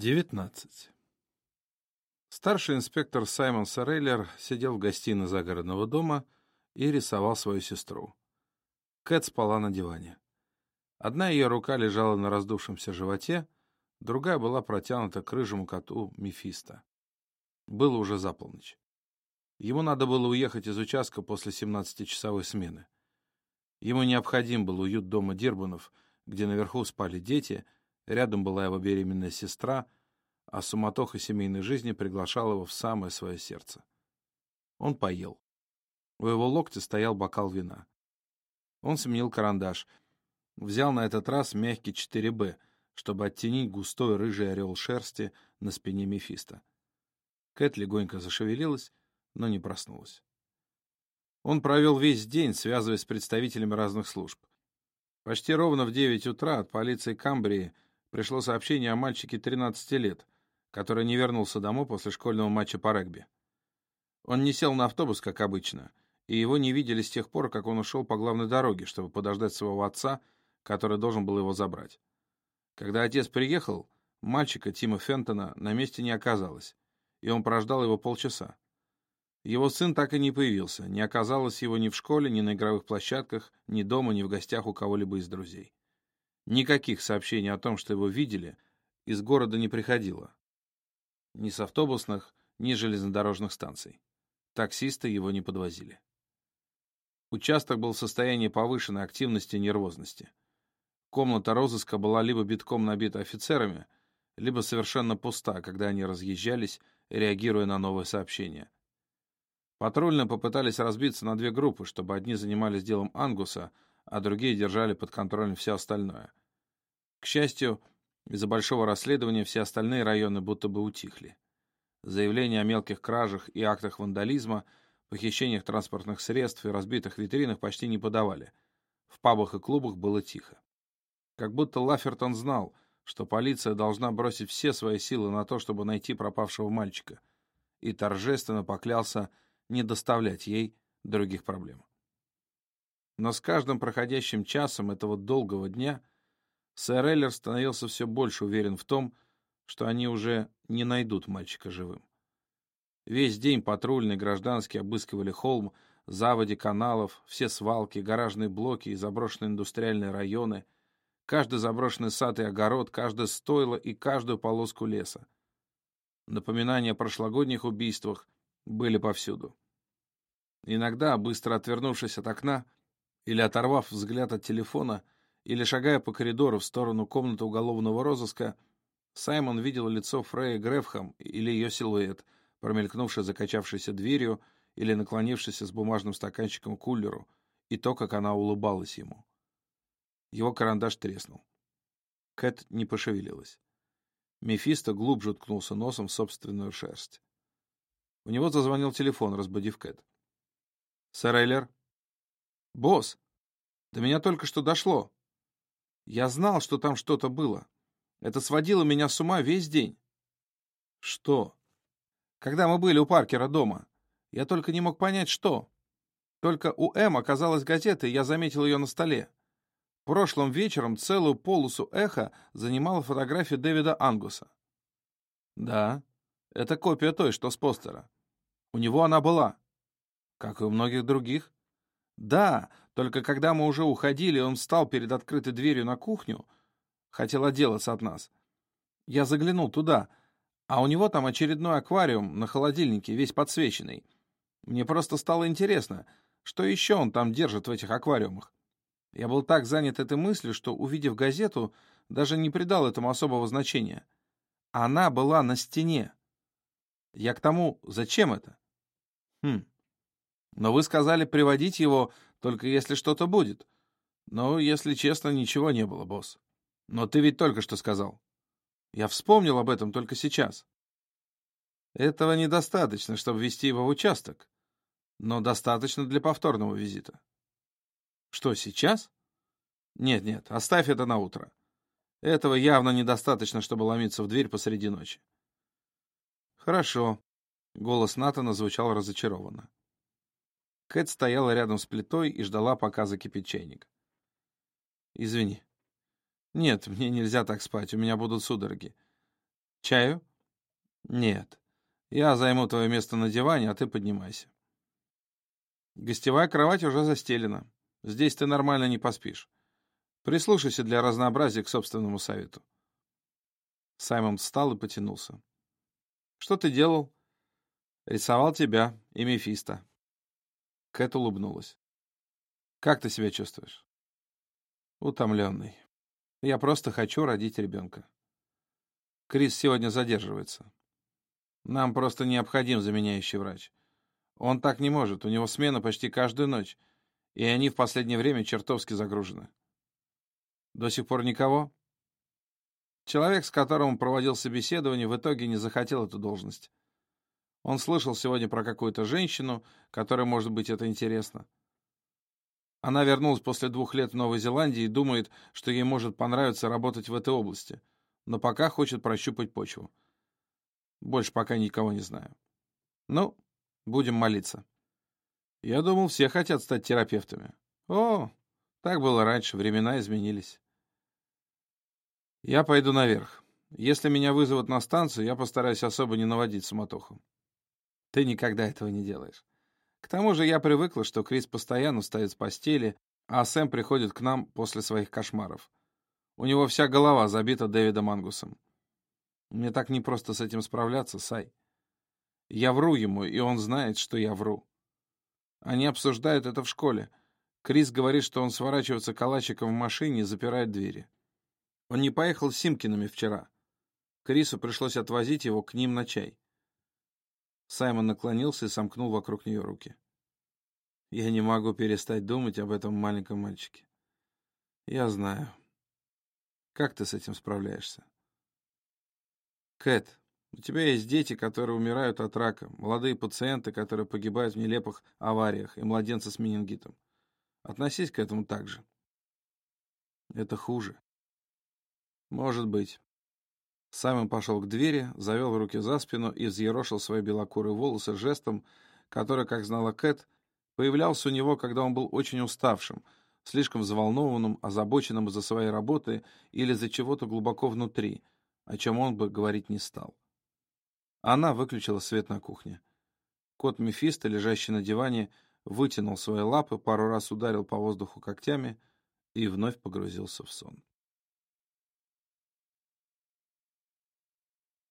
19. Старший инспектор Саймон Сорейлер сидел в гостиной загородного дома и рисовал свою сестру. Кэт спала на диване. Одна ее рука лежала на раздувшемся животе, другая была протянута к рыжему коту Мефисто. Было уже за полночь. Ему надо было уехать из участка после 17-часовой смены. Ему необходим был уют дома Дирбанов, где наверху спали дети — Рядом была его беременная сестра, а суматоха семейной жизни приглашала его в самое свое сердце. Он поел. У его локтя стоял бокал вина. Он сменил карандаш. Взял на этот раз мягкий 4Б, чтобы оттенить густой рыжий орел шерсти на спине Мефиста. Кэт легонько зашевелилась, но не проснулась. Он провел весь день, связываясь с представителями разных служб. Почти ровно в 9 утра от полиции Камбрии пришло сообщение о мальчике 13 лет, который не вернулся домой после школьного матча по регби. Он не сел на автобус, как обычно, и его не видели с тех пор, как он ушел по главной дороге, чтобы подождать своего отца, который должен был его забрать. Когда отец приехал, мальчика Тима Фентона на месте не оказалось, и он прождал его полчаса. Его сын так и не появился, не оказалось его ни в школе, ни на игровых площадках, ни дома, ни в гостях у кого-либо из друзей. Никаких сообщений о том, что его видели, из города не приходило. Ни с автобусных, ни с железнодорожных станций. Таксисты его не подвозили. Участок был в состоянии повышенной активности и нервозности. Комната розыска была либо битком набита офицерами, либо совершенно пуста, когда они разъезжались, реагируя на новые сообщения. Патрульные попытались разбиться на две группы, чтобы одни занимались делом Ангуса, а другие держали под контролем все остальное. К счастью, из-за большого расследования все остальные районы будто бы утихли. Заявления о мелких кражах и актах вандализма, похищениях транспортных средств и разбитых витринах почти не подавали. В пабах и клубах было тихо. Как будто Лафертон знал, что полиция должна бросить все свои силы на то, чтобы найти пропавшего мальчика, и торжественно поклялся не доставлять ей других проблем. Но с каждым проходящим часом этого долгого дня Сэр Эллер становился все больше уверен в том, что они уже не найдут мальчика живым. Весь день патрульные гражданские обыскивали холм, заводи каналов, все свалки, гаражные блоки и заброшенные индустриальные районы, каждый заброшенный сад и огород, каждое стойло и каждую полоску леса. Напоминания о прошлогодних убийствах были повсюду. Иногда, быстро отвернувшись от окна или оторвав взгляд от телефона, или шагая по коридору в сторону комнаты уголовного розыска, Саймон видел лицо Фрея Грефхам или ее силуэт, промелькнувший закачавшейся дверью или наклонившийся с бумажным стаканчиком к кулеру, и то, как она улыбалась ему. Его карандаш треснул. Кэт не пошевелилась. Мефисто глубже уткнулся носом в собственную шерсть. У него зазвонил телефон, разбудив Кэт. «Сэр Эйлер?» «Босс, до меня только что дошло. Я знал, что там что-то было. Это сводило меня с ума весь день. Что? Когда мы были у Паркера дома. Я только не мог понять, что. Только у М оказалась газета, и я заметил ее на столе. Прошлым вечером целую полосу эха занимала фотография Дэвида Ангуса. Да, это копия той, что с постера. У него она была. Как и у многих других. Да, только когда мы уже уходили, он встал перед открытой дверью на кухню, хотел отделаться от нас. Я заглянул туда, а у него там очередной аквариум на холодильнике, весь подсвеченный. Мне просто стало интересно, что еще он там держит в этих аквариумах. Я был так занят этой мыслью, что, увидев газету, даже не придал этому особого значения. Она была на стене. Я к тому, зачем это? Хм, но вы сказали приводить его, только если что-то будет. Но, если честно, ничего не было, босс. Но ты ведь только что сказал. Я вспомнил об этом только сейчас. Этого недостаточно, чтобы вести его в участок, но достаточно для повторного визита. Что, сейчас? Нет-нет, оставь это на утро. Этого явно недостаточно, чтобы ломиться в дверь посреди ночи. Хорошо. Голос Натана звучал разочарованно. Кэт стояла рядом с плитой и ждала, пока закипит чайник. «Извини. Нет, мне нельзя так спать, у меня будут судороги. Чаю? Нет. Я займу твое место на диване, а ты поднимайся. Гостевая кровать уже застелена. Здесь ты нормально не поспишь. Прислушайся для разнообразия к собственному совету. Саймон встал и потянулся. Что ты делал? Рисовал тебя и Мефисто. Кэт улыбнулась. Как ты себя чувствуешь? Утомленный. Я просто хочу родить ребенка. Крис сегодня задерживается. Нам просто необходим заменяющий врач. Он так не может, у него смена почти каждую ночь, и они в последнее время чертовски загружены. До сих пор никого? Человек, с которым проводил собеседование, в итоге не захотел эту должность. Он слышал сегодня про какую-то женщину, которой, может быть, это интересно. Она вернулась после двух лет в Новой Зеландии и думает, что ей может понравиться работать в этой области, но пока хочет прощупать почву. Больше пока никого не знаю. Ну, будем молиться. Я думал, все хотят стать терапевтами. О, так было раньше, времена изменились. Я пойду наверх. Если меня вызовут на станцию, я постараюсь особо не наводить суматоху. Ты никогда этого не делаешь. К тому же я привыкла, что Крис постоянно встает с постели, а Сэм приходит к нам после своих кошмаров. У него вся голова забита Дэвидом Ангусом. Мне так непросто с этим справляться, Сай. Я вру ему, и он знает, что я вру. Они обсуждают это в школе. Крис говорит, что он сворачивается калачиком в машине и запирает двери. Он не поехал с Симкинами вчера. Крису пришлось отвозить его к ним на чай. Саймон наклонился и сомкнул вокруг нее руки. Я не могу перестать думать об этом маленьком мальчике. Я знаю. Как ты с этим справляешься? Кэт, у тебя есть дети, которые умирают от рака, молодые пациенты, которые погибают в нелепых авариях, и младенцы с менингитом. Относись к этому так же. Это хуже. Может быть. Саймон пошел к двери, завел руки за спину и взъерошил свои белокурые волосы жестом, который, как знала Кэт, появлялся у него, когда он был очень уставшим, слишком взволнованным, озабоченным из-за своей работы или из-за чего-то глубоко внутри, о чем он бы говорить не стал. Она выключила свет на кухне. Кот Мефисто, лежащий на диване, вытянул свои лапы, пару раз ударил по воздуху когтями и вновь погрузился в сон.